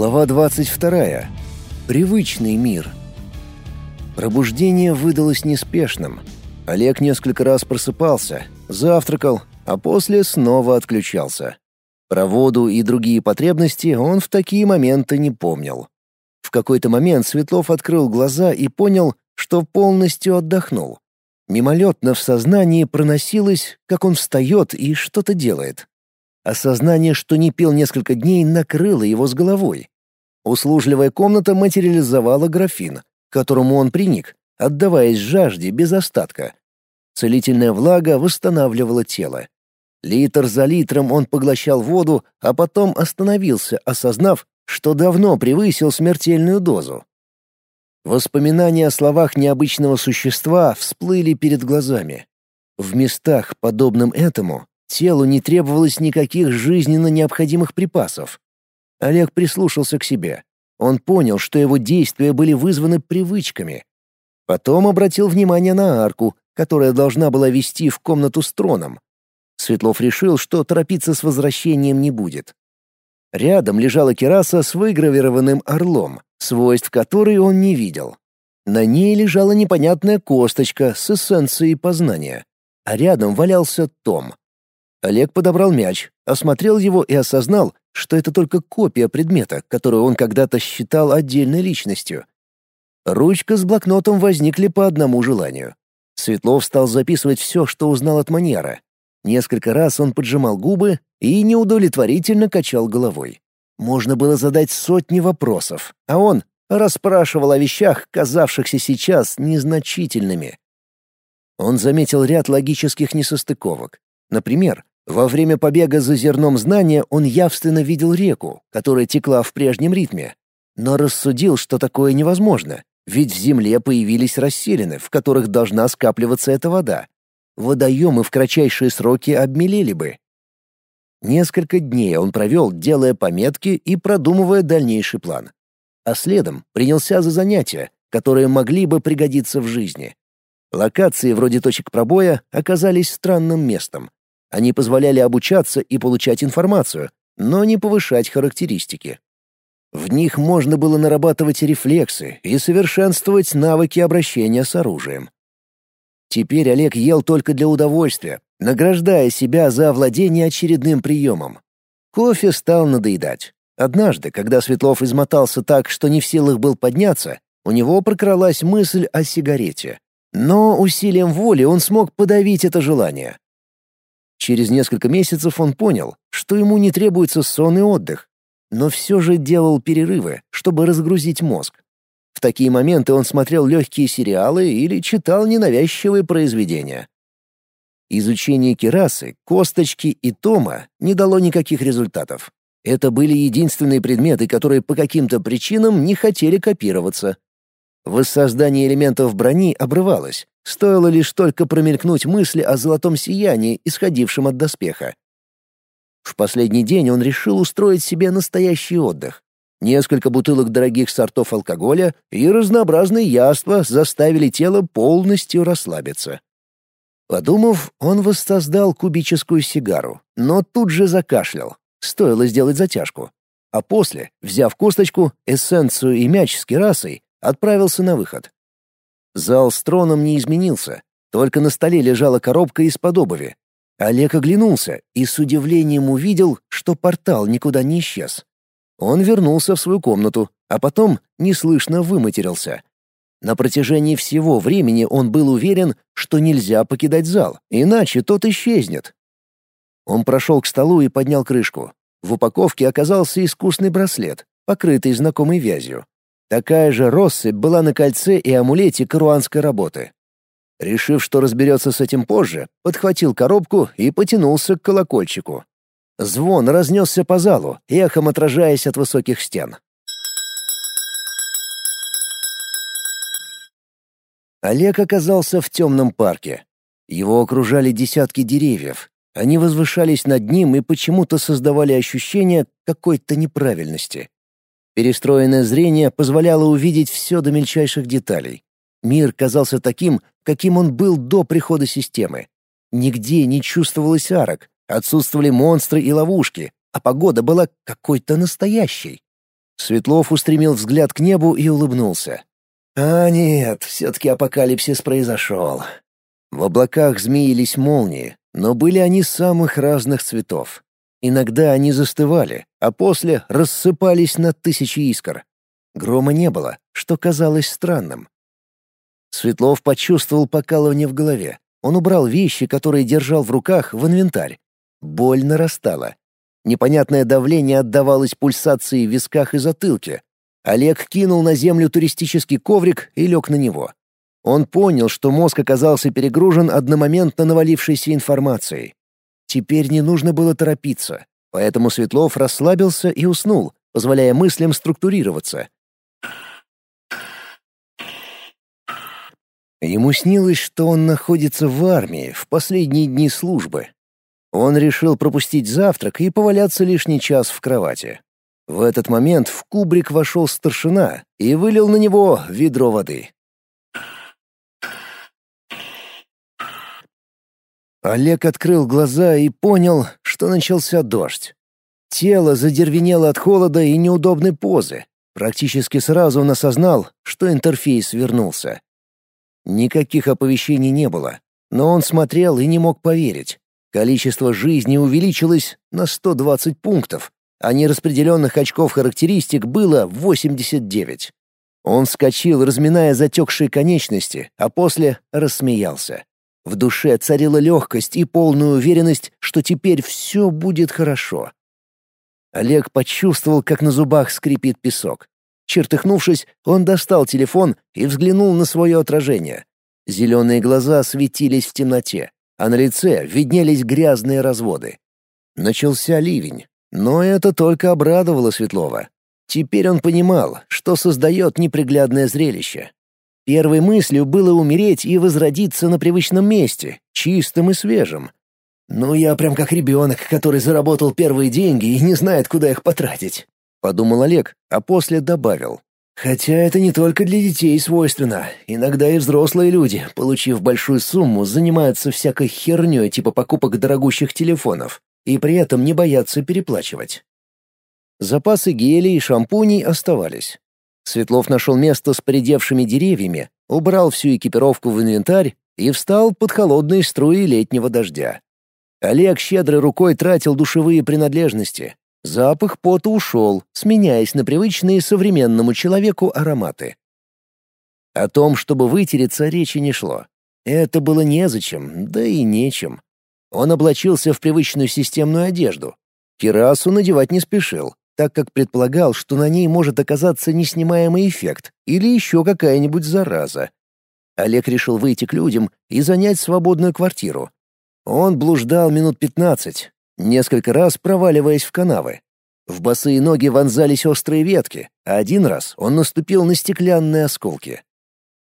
Глава 22. Привычный мир. Пробуждение выдалось неспешным. Олег несколько раз просыпался, завтракал, а после снова отключался. Про воду и другие потребности он в такие моменты не помнил. В какой-то момент Светлов открыл глаза и понял, что полностью отдохнул. Мимолетно в сознании проносилось, как он встает и что-то делает. Осознание, что не пил несколько дней, накрыло его с головой. Услужливая комната материализовала графин, к которому он приник, отдаваясь жажде без остатка. Целительная влага восстанавливала тело. Литр за литром он поглощал воду, а потом остановился, осознав, что давно превысил смертельную дозу. Воспоминания о словах необычного существа всплыли перед глазами. В местах, подобным этому, Телу не требовалось никаких жизненно необходимых припасов. Олег прислушался к себе. Он понял, что его действия были вызваны привычками. Потом обратил внимание на арку, которая должна была вести в комнату с троном. Светлов решил, что торопиться с возвращением не будет. Рядом лежала кераса с выгравированным орлом, свойств которой он не видел. На ней лежала непонятная косточка с эссенцией познания, а рядом валялся том. Олег подобрал мяч, осмотрел его и осознал, что это только копия предмета, которую он когда-то считал отдельной личностью. Ручка с блокнотом возникли по одному желанию. Светлов стал записывать все, что узнал от маньяра. Несколько раз он поджимал губы и неудовлетворительно качал головой. Можно было задать сотни вопросов, а он расспрашивал о вещах, казавшихся сейчас незначительными. Он заметил ряд логических несостыковок. Например, во время побега за зерном знания он явственно видел реку, которая текла в прежнем ритме. Но рассудил, что такое невозможно, ведь в земле появились расселины, в которых должна скапливаться эта вода. Водоемы в кратчайшие сроки обмелели бы. Несколько дней он провел, делая пометки и продумывая дальнейший план. А следом принялся за занятия, которые могли бы пригодиться в жизни. Локации вроде точек пробоя оказались странным местом, они позволяли обучаться и получать информацию, но не повышать характеристики. В них можно было нарабатывать рефлексы и совершенствовать навыки обращения с оружием. Теперь Олег ел только для удовольствия, награждая себя за овладение очередным приемом. Кофе стал надоедать. Однажды, когда Светлов измотался так, что не в силах был подняться, у него прокралась мысль о сигарете. Но усилием воли он смог подавить это желание. Через несколько месяцев он понял, что ему не требуется сон и отдых, но все же делал перерывы, чтобы разгрузить мозг. В такие моменты он смотрел легкие сериалы или читал ненавязчивые произведения. Изучение керасы, косточки и тома не дало никаких результатов. Это были единственные предметы, которые по каким-то причинам не хотели копироваться. Воссоздание элементов брони обрывалось, Стоило лишь только промелькнуть мысли о золотом сиянии, исходившем от доспеха. В последний день он решил устроить себе настоящий отдых. Несколько бутылок дорогих сортов алкоголя и разнообразные яства заставили тело полностью расслабиться. Подумав, он воссоздал кубическую сигару, но тут же закашлял. Стоило сделать затяжку. А после, взяв косточку, эссенцию и мяч с керасой, отправился на выход. Зал с троном не изменился, только на столе лежала коробка из-под обуви. Олег оглянулся и с удивлением увидел, что портал никуда не исчез. Он вернулся в свою комнату, а потом неслышно выматерился. На протяжении всего времени он был уверен, что нельзя покидать зал, иначе тот исчезнет. Он прошел к столу и поднял крышку. В упаковке оказался искусный браслет, покрытый знакомой вязью. Такая же россыпь была на кольце и амулете каруанской работы. Решив, что разберется с этим позже, подхватил коробку и потянулся к колокольчику. Звон разнесся по залу, эхом отражаясь от высоких стен. Олег оказался в темном парке. Его окружали десятки деревьев. Они возвышались над ним и почему-то создавали ощущение какой-то неправильности. Перестроенное зрение позволяло увидеть все до мельчайших деталей. Мир казался таким, каким он был до прихода системы. Нигде не чувствовалось арок, отсутствовали монстры и ловушки, а погода была какой-то настоящей. Светлов устремил взгляд к небу и улыбнулся. А нет, все-таки апокалипсис произошел. В облаках змеились молнии, но были они самых разных цветов. Иногда они застывали, а после рассыпались на тысячи искр. Грома не было, что казалось странным. Светлов почувствовал покалывание в голове. Он убрал вещи, которые держал в руках, в инвентарь. Боль нарастала. Непонятное давление отдавалось пульсации в висках и затылке. Олег кинул на землю туристический коврик и лег на него. Он понял, что мозг оказался перегружен одномоментно навалившейся информацией. Теперь не нужно было торопиться, поэтому Светлов расслабился и уснул, позволяя мыслям структурироваться. Ему снилось, что он находится в армии в последние дни службы. Он решил пропустить завтрак и поваляться лишний час в кровати. В этот момент в кубрик вошел старшина и вылил на него ведро воды. Олег открыл глаза и понял, что начался дождь. Тело задервенело от холода и неудобной позы. Практически сразу он осознал, что интерфейс вернулся. Никаких оповещений не было, но он смотрел и не мог поверить. Количество жизни увеличилось на 120 пунктов, а нераспределенных очков характеристик было 89. Он вскочил, разминая затекшие конечности, а после рассмеялся. В душе царила легкость и полная уверенность, что теперь все будет хорошо. Олег почувствовал, как на зубах скрипит песок. Чертыхнувшись, он достал телефон и взглянул на свое отражение. Зеленые глаза светились в темноте, а на лице виднелись грязные разводы. Начался ливень, но это только обрадовало Светлова. Теперь он понимал, что создает неприглядное зрелище. Первой мыслью было умереть и возродиться на привычном месте, чистым и свежим. «Ну, я прям как ребенок, который заработал первые деньги и не знает, куда их потратить. — подумал Олег, а после добавил. «Хотя это не только для детей свойственно. Иногда и взрослые люди, получив большую сумму, занимаются всякой херней типа покупок дорогущих телефонов и при этом не боятся переплачивать». Запасы гелей и шампуней оставались. Светлов нашел место с поредевшими деревьями, убрал всю экипировку в инвентарь и встал под холодные струи летнего дождя. Олег щедрой рукой тратил душевые принадлежности, Запах пота ушел, сменяясь на привычные современному человеку ароматы. О том, чтобы вытереться, речи не шло. Это было незачем, да и нечем. Он облачился в привычную системную одежду. Кирасу надевать не спешил, так как предполагал, что на ней может оказаться неснимаемый эффект или еще какая-нибудь зараза. Олег решил выйти к людям и занять свободную квартиру. Он блуждал минут пятнадцать, несколько раз проваливаясь в канавы. В босые ноги вонзались острые ветки, а один раз он наступил на стеклянные осколки.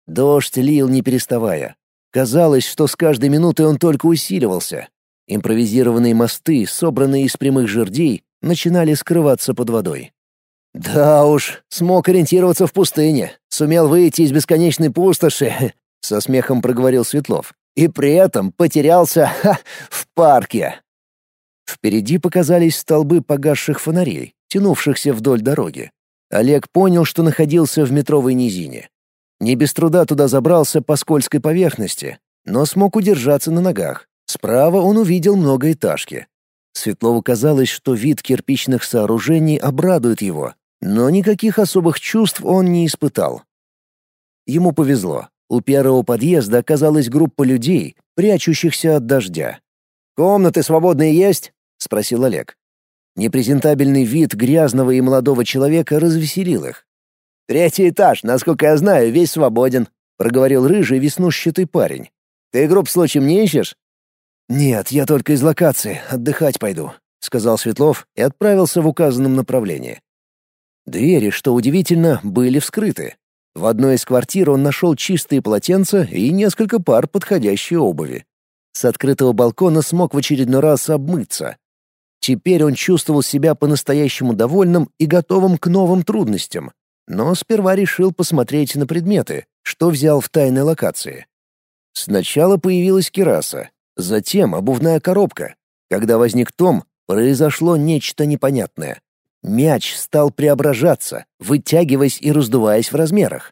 Дождь лил не переставая. Казалось, что с каждой минутой он только усиливался. Импровизированные мосты, собранные из прямых жердей, начинали скрываться под водой. «Да уж, смог ориентироваться в пустыне, сумел выйти из бесконечной пустоши», — со смехом проговорил Светлов. «И при этом потерялся ха, в парке». Впереди показались столбы погасших фонарей, тянувшихся вдоль дороги. Олег понял, что находился в метровой низине. Не без труда туда забрался по скользкой поверхности, но смог удержаться на ногах. Справа он увидел многоэтажки. Светлову казалось, что вид кирпичных сооружений обрадует его, но никаких особых чувств он не испытал. Ему повезло. У первого подъезда оказалась группа людей, прячущихся от дождя. «Комнаты свободные есть?» — спросил Олег. Непрезентабельный вид грязного и молодого человека развеселил их. «Третий этаж, насколько я знаю, весь свободен», — проговорил рыжий веснушчатый парень. «Ты групп случаем не ищешь?» «Нет, я только из локации, отдыхать пойду», — сказал Светлов и отправился в указанном направлении. Двери, что удивительно, были вскрыты. В одной из квартир он нашел чистые полотенца и несколько пар подходящей обуви. С открытого балкона смог в очередной раз обмыться. Теперь он чувствовал себя по-настоящему довольным и готовым к новым трудностям. Но сперва решил посмотреть на предметы, что взял в тайной локации. Сначала появилась кераса, затем обувная коробка. Когда возник Том, произошло нечто непонятное. Мяч стал преображаться, вытягиваясь и раздуваясь в размерах.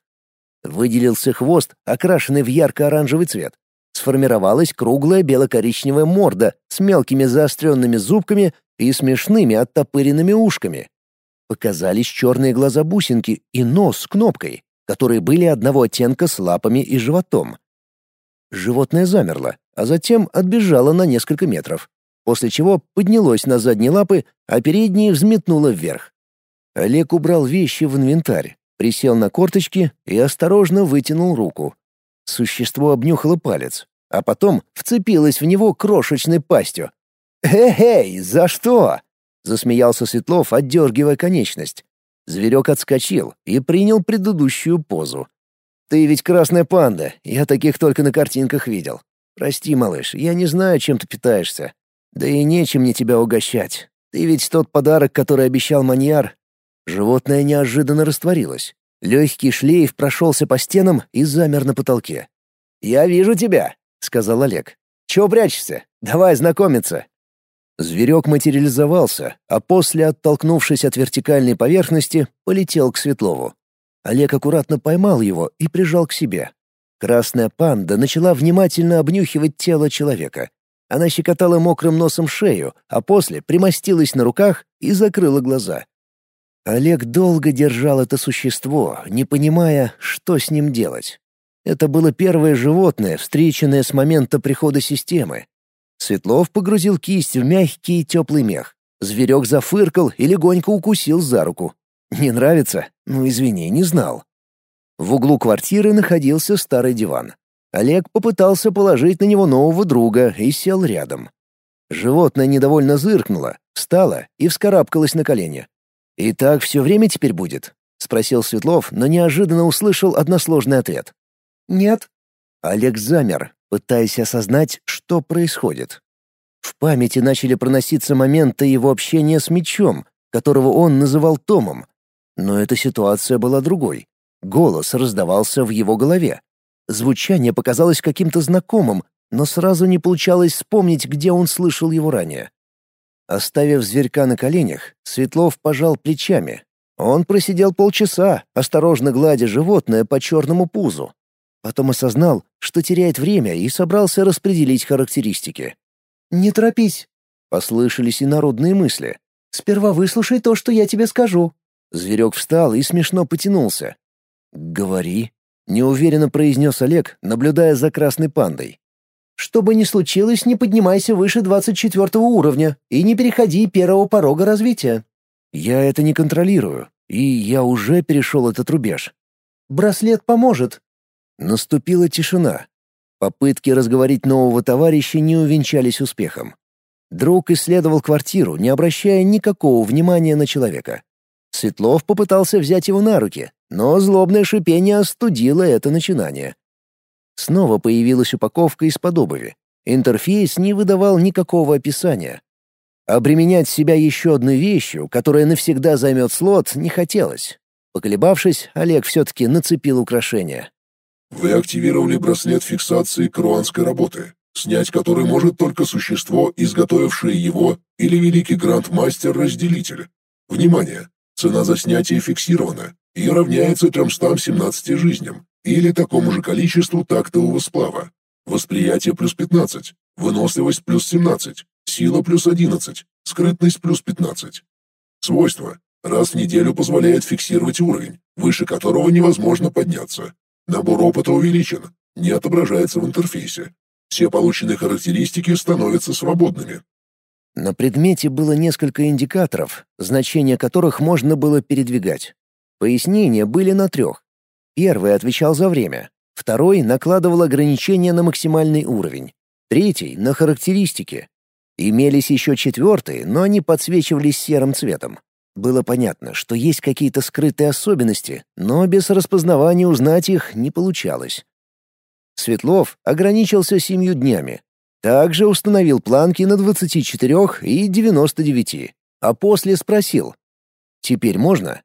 Выделился хвост, окрашенный в ярко-оранжевый цвет. Сформировалась круглая бело-коричневая морда с мелкими заостренными зубками и смешными оттопыренными ушками. Показались черные глаза-бусинки и нос с кнопкой, которые были одного оттенка с лапами и животом. Животное замерло, а затем отбежало на несколько метров, после чего поднялось на задние лапы, а передние взметнуло вверх. Олег убрал вещи в инвентарь, присел на корточки и осторожно вытянул руку. Существо обнюхало палец, а потом вцепилось в него крошечной пастью. «Эй, за что?» — засмеялся Светлов, отдергивая конечность. Зверек отскочил и принял предыдущую позу. «Ты ведь красная панда, я таких только на картинках видел. Прости, малыш, я не знаю, чем ты питаешься. Да и нечем мне тебя угощать. Ты ведь тот подарок, который обещал маньяр». Животное неожиданно растворилось. Легкий шлейф прошелся по стенам и замер на потолке. «Я вижу тебя», — сказал Олег. «Чего прячешься? Давай знакомиться». Зверек материализовался, а после, оттолкнувшись от вертикальной поверхности, полетел к Светлову. Олег аккуратно поймал его и прижал к себе. Красная панда начала внимательно обнюхивать тело человека. Она щекотала мокрым носом шею, а после примостилась на руках и закрыла глаза. Олег долго держал это существо, не понимая, что с ним делать. Это было первое животное, встреченное с момента прихода системы, Светлов погрузил кисть в мягкий и теплый мех. Зверек зафыркал и легонько укусил за руку. «Не нравится? Ну, извини, не знал». В углу квартиры находился старый диван. Олег попытался положить на него нового друга и сел рядом. Животное недовольно зыркнуло, встало и вскарабкалось на колени. «И так все время теперь будет?» — спросил Светлов, но неожиданно услышал односложный ответ. «Нет». Олег замер, пытаясь осознать, что происходит. В памяти начали проноситься моменты его общения с мечом, которого он называл Томом. Но эта ситуация была другой. Голос раздавался в его голове. Звучание показалось каким-то знакомым, но сразу не получалось вспомнить, где он слышал его ранее. Оставив зверька на коленях, Светлов пожал плечами. Он просидел полчаса, осторожно гладя животное по черному пузу. Потом осознал, что теряет время и собрался распределить характеристики. «Не торопись», — послышались инородные мысли. «Сперва выслушай то, что я тебе скажу». Зверек встал и смешно потянулся. «Говори», — неуверенно произнес Олег, наблюдая за красной пандой. «Что бы ни случилось, не поднимайся выше двадцать четвертого уровня и не переходи первого порога развития». «Я это не контролирую, и я уже перешел этот рубеж». «Браслет поможет», Наступила тишина. Попытки разговорить нового товарища не увенчались успехом. Друг исследовал квартиру, не обращая никакого внимания на человека. Светлов попытался взять его на руки, но злобное шипение остудило это начинание. Снова появилась упаковка из-под обуви. Интерфейс не выдавал никакого описания. Обременять себя еще одной вещью, которая навсегда займет слот, не хотелось. Поколебавшись, Олег все-таки нацепил украшение. Вы активировали браслет фиксации круанской работы, снять который может только существо, изготовившее его, или великий гранд-мастер-разделитель. Внимание! Цена за снятие фиксирована и равняется 317 жизням или такому же количеству тактового сплава. Восприятие плюс 15, выносливость плюс 17, сила плюс 11, скрытность плюс 15. Свойства. Раз в неделю позволяет фиксировать уровень, выше которого невозможно подняться. Набор опыта увеличен, не отображается в интерфейсе. Все полученные характеристики становятся свободными. На предмете было несколько индикаторов, значения которых можно было передвигать. Пояснения были на трех. Первый отвечал за время, второй накладывал ограничения на максимальный уровень, третий — на характеристики. Имелись еще четвертые, но они подсвечивались серым цветом. Было понятно, что есть какие-то скрытые особенности, но без распознавания узнать их не получалось. Светлов ограничился семью днями. Также установил планки на 24 и 99, а после спросил. «Теперь можно?»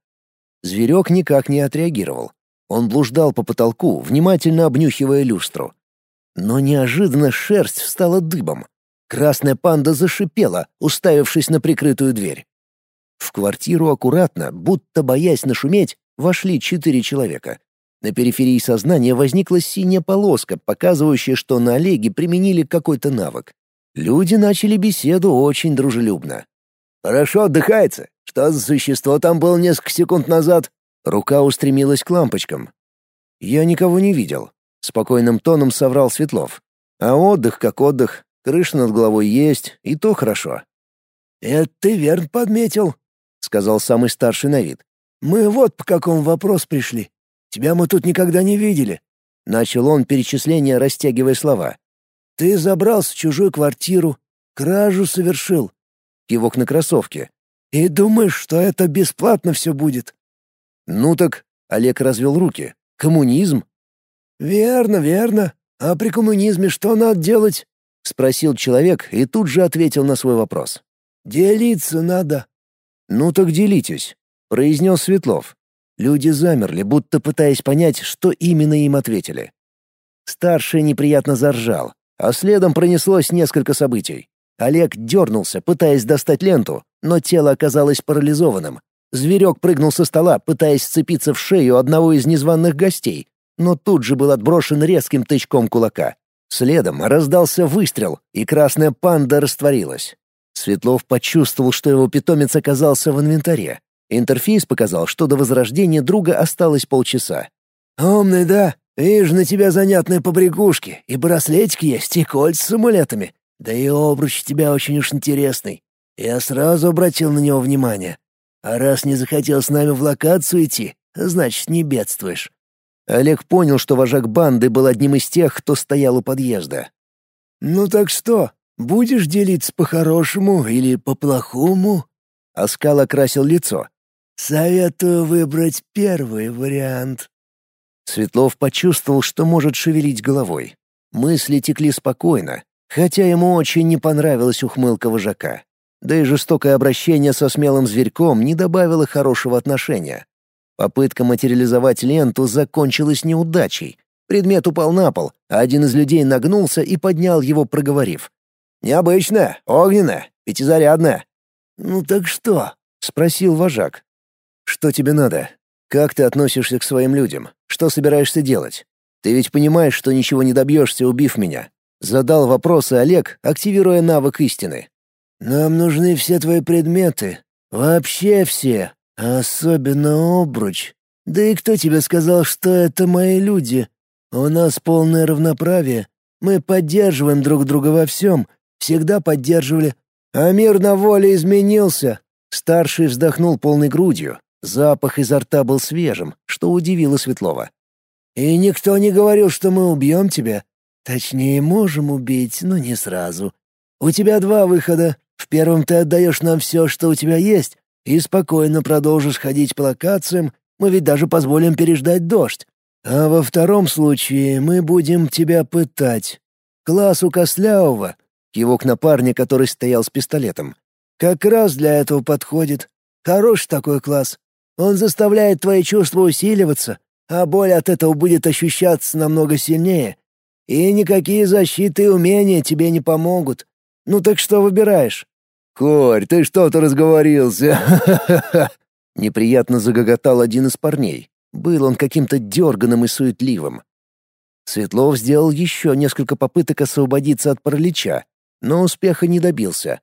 Зверек никак не отреагировал. Он блуждал по потолку, внимательно обнюхивая люстру. Но неожиданно шерсть встала дыбом. Красная панда зашипела, уставившись на прикрытую дверь. В квартиру аккуратно, будто боясь нашуметь, вошли четыре человека. На периферии сознания возникла синяя полоска, показывающая, что на Олеге применили какой-то навык. Люди начали беседу очень дружелюбно. «Хорошо отдыхается. Что за существо там было несколько секунд назад?» Рука устремилась к лампочкам. «Я никого не видел», — спокойным тоном соврал Светлов. «А отдых как отдых. Крыша над головой есть, и то хорошо». «Это ты верно подметил», — сказал самый старший на вид. «Мы вот по какому вопрос пришли. Тебя мы тут никогда не видели». Начал он перечисление, растягивая слова. «Ты забрался в чужую квартиру, кражу совершил». Кивок на кроссовке. «И думаешь, что это бесплатно все будет?» «Ну так...» — Олег развел руки. «Коммунизм?» «Верно, верно. А при коммунизме что надо делать?» — спросил человек и тут же ответил на свой вопрос. «Делиться надо». «Ну так делитесь», — произнес Светлов. Люди замерли, будто пытаясь понять, что именно им ответили. Старший неприятно заржал, а следом пронеслось несколько событий. Олег дернулся, пытаясь достать ленту, но тело оказалось парализованным. Зверек прыгнул со стола, пытаясь сцепиться в шею одного из незваных гостей, но тут же был отброшен резким тычком кулака. Следом раздался выстрел, и красная панда растворилась. Светлов почувствовал, что его питомец оказался в инвентаре. Интерфейс показал, что до возрождения друга осталось полчаса. «Умный, да? Вижу на тебя занятные побрякушки, и браслетики есть, и кольца с амулетами. Да и обруч у тебя очень уж интересный. Я сразу обратил на него внимание. А раз не захотел с нами в локацию идти, значит, не бедствуешь». Олег понял, что вожак банды был одним из тех, кто стоял у подъезда. «Ну так что, будешь делиться по-хорошему или по-плохому?» Оскал окрасил лицо. Советую выбрать первый вариант. Светлов почувствовал, что может шевелить головой. Мысли текли спокойно, хотя ему очень не понравилась ухмылка вожака. Да и жестокое обращение со смелым зверьком не добавило хорошего отношения. Попытка материализовать ленту закончилась неудачей. Предмет упал на пол, а один из людей нагнулся и поднял его, проговорив. «Необычная, огненная, пятизарядная». «Ну так что?» — спросил вожак. Что тебе надо? Как ты относишься к своим людям? Что собираешься делать? Ты ведь понимаешь, что ничего не добьешься, убив меня. Задал вопросы Олег, активируя навык истины. Нам нужны все твои предметы. Вообще все. особенно обруч. Да и кто тебе сказал, что это мои люди? У нас полное равноправие. Мы поддерживаем друг друга во всем. Всегда поддерживали. А мир на воле изменился. Старший вздохнул полной грудью, Запах изо рта был свежим, что удивило Светлова. «И никто не говорил, что мы убьем тебя. Точнее, можем убить, но не сразу. У тебя два выхода. В первом ты отдаешь нам все, что у тебя есть, и спокойно продолжишь ходить по локациям, мы ведь даже позволим переждать дождь. А во втором случае мы будем тебя пытать. Класс у кивок на парня, который стоял с пистолетом, как раз для этого подходит. Хороший такой класс. Он заставляет твои чувства усиливаться, а боль от этого будет ощущаться намного сильнее. И никакие защиты и умения тебе не помогут. Ну так что выбираешь?» «Корь, ты что-то разговорился!» Неприятно загоготал один из парней. Был он каким-то дерганым и суетливым. Светлов сделал еще несколько попыток освободиться от паралича, но успеха не добился.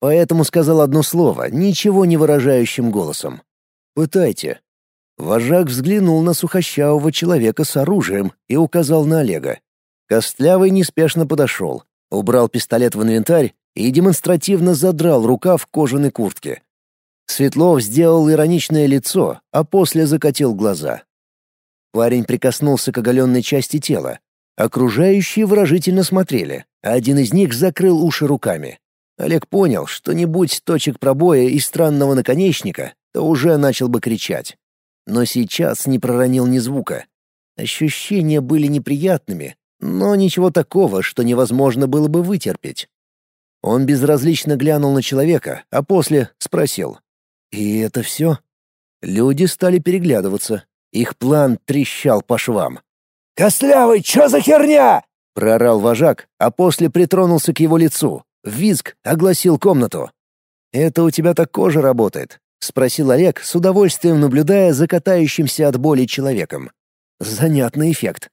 Поэтому сказал одно слово, ничего не выражающим голосом. Пытайте». Вожак взглянул на сухощавого человека с оружием и указал на Олега. Костлявый неспешно подошел, убрал пистолет в инвентарь и демонстративно задрал рукав кожаной куртки. Светлов сделал ироничное лицо, а после закатил глаза. Парень прикоснулся к оголенной части тела. Окружающие выражительно смотрели, а один из них закрыл уши руками. Олег понял, что не будь точек пробоя и странного наконечника, то уже начал бы кричать. Но сейчас не проронил ни звука. Ощущения были неприятными, но ничего такого, что невозможно было бы вытерпеть. Он безразлично глянул на человека, а после спросил. «И это все?» Люди стали переглядываться. Их план трещал по швам. «Костлявый, что за херня?» — проорал вожак, а после притронулся к его лицу. Визг огласил комнату. «Это у тебя так кожа работает. — спросил Олег, с удовольствием наблюдая за катающимся от боли человеком. Занятный эффект.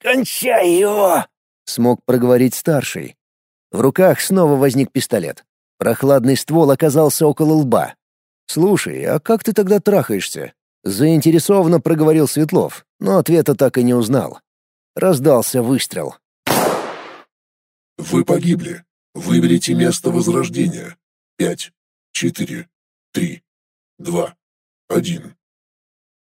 «Кончай его!» — смог проговорить старший. В руках снова возник пистолет. Прохладный ствол оказался около лба. «Слушай, а как ты тогда трахаешься?» Заинтересованно проговорил Светлов, но ответа так и не узнал. Раздался выстрел. Вы погибли. Выберите место возрождения. Пять, четыре, три, два, один.